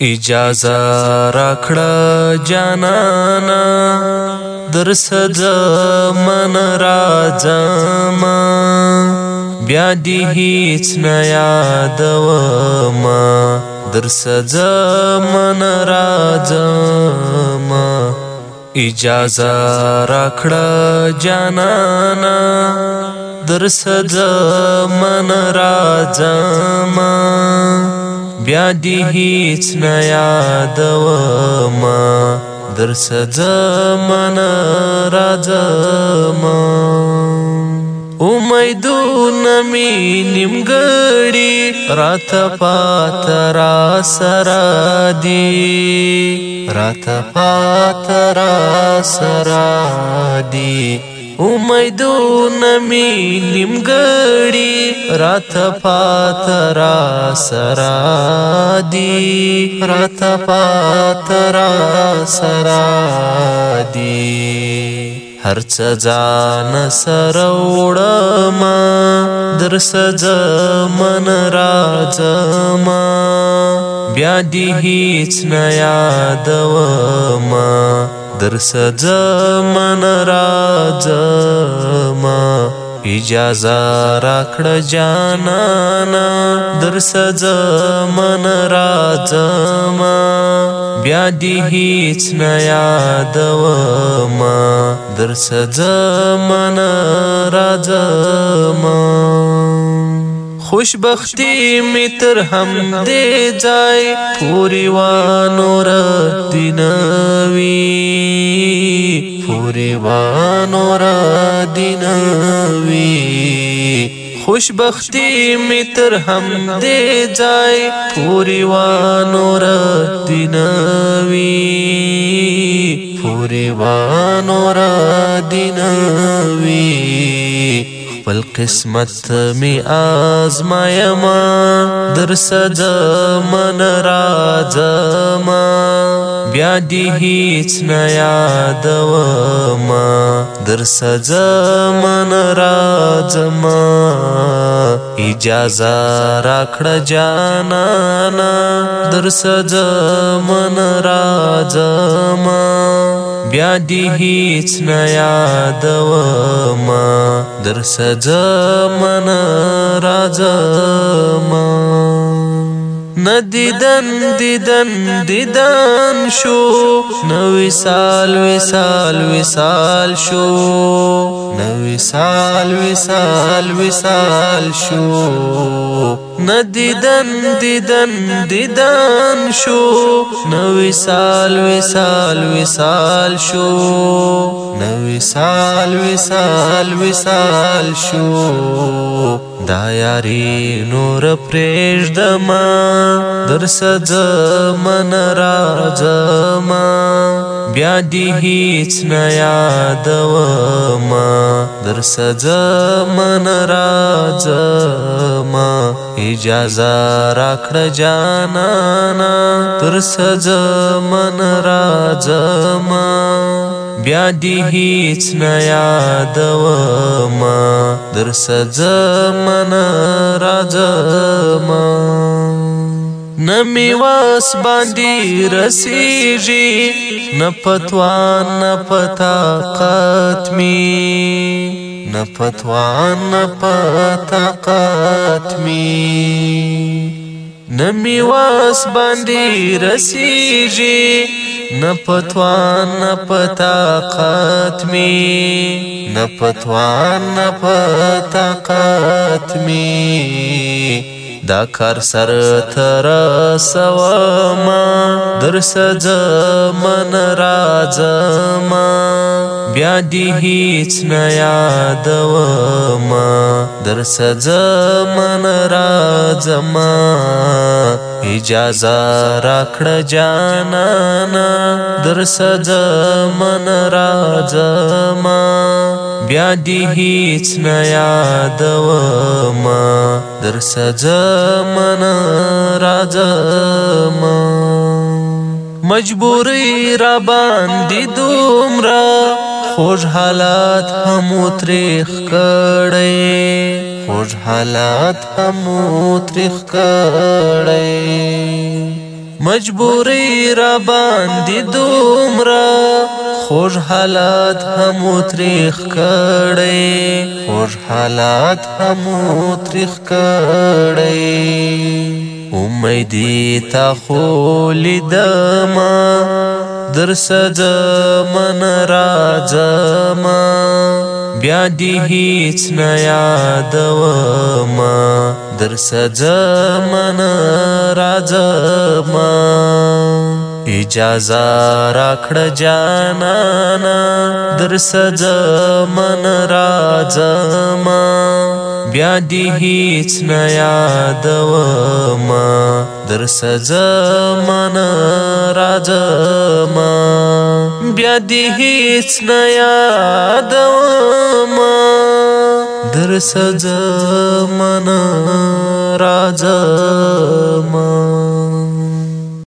اجازه راکړه جانانا درسد من راځم بیا دې هیڅ نه یادوم درسد من راځم اجازه راکړه جانانا درسد من راځم व्याधि رات दृशजमनराजमा उमै سرا دی رات सरादि रथ سرا دی ओ नमी लिमगडी मी गडी रथ पात रासरादी रथ पात रासरादी हर्च जान सरोडमा दरस जमन राजमा व्याधी हि इष्माया दर्श ज मन राज इजाजा राखड जानाना दर्श ज मन राज व्याधी हीच नयादव दर्श ज मन राज خوشبختی می تر هم دې ځای پوری وانو را دینوي پوری وانو را دینوي خوشبختی می تر هم دې ځای پوری وانو را دینوي پوری وانو را دینوي خپل قسمت می آزمایما درس د من راځما بیا دې هیڅ نه یادوم در سزم نه راځم اجازه راکړه جانا در سزم نه راځم بیا دی هیڅ نه یادوم در سزا من راځم نه دیدن دیدن دیدن شو نو سال وسال وسال شو نو سال وسال وسال شو نه دیدن دیدن دیدن شو نو سال وسال وسال شو نو سال وسال وسال شو دا یاری نور پریش دما درس زمن راځما بیا دی هیڅ نه یاد و ما درس زمن راځما اجازه راکړه جانا تر سز من راځما بیا دی هیڅ نه یادوم در سزا من راځم نمی واس باندې رسیږي نه پتوان نه پتا قاتمی نه پتوان نه پتا قاتمی نمی واس باندې رسیږي نه پتوان نه پتاقات می نه پتوان نه پتاقات می دا کار سر تر سوا ما درس ځم نه راځم بیا دې هیڅ نه یادوم در سزمن راځم اجازه راکړه جانانا در سزمن راځم بیا دې هیڅ نه یادوم در سزمن راځم مجبوری را باندې دومره خوش حالات هم تریخ کړي خوش حالات هم تریخ کړي مجبوری را باندې دومره خوش حالات هم تریخ کړي خوش حالات هم تریخ کړي امیدی تا خو لیدما आदर्श ज मन राजम व्याधीच नयादव दर्श ज मन राजम इजाजा राखड जाना दर्श ज मन राजमा व्याधिच्न दर्सजन राजमा व्याधिच्न दर्सजन राजमा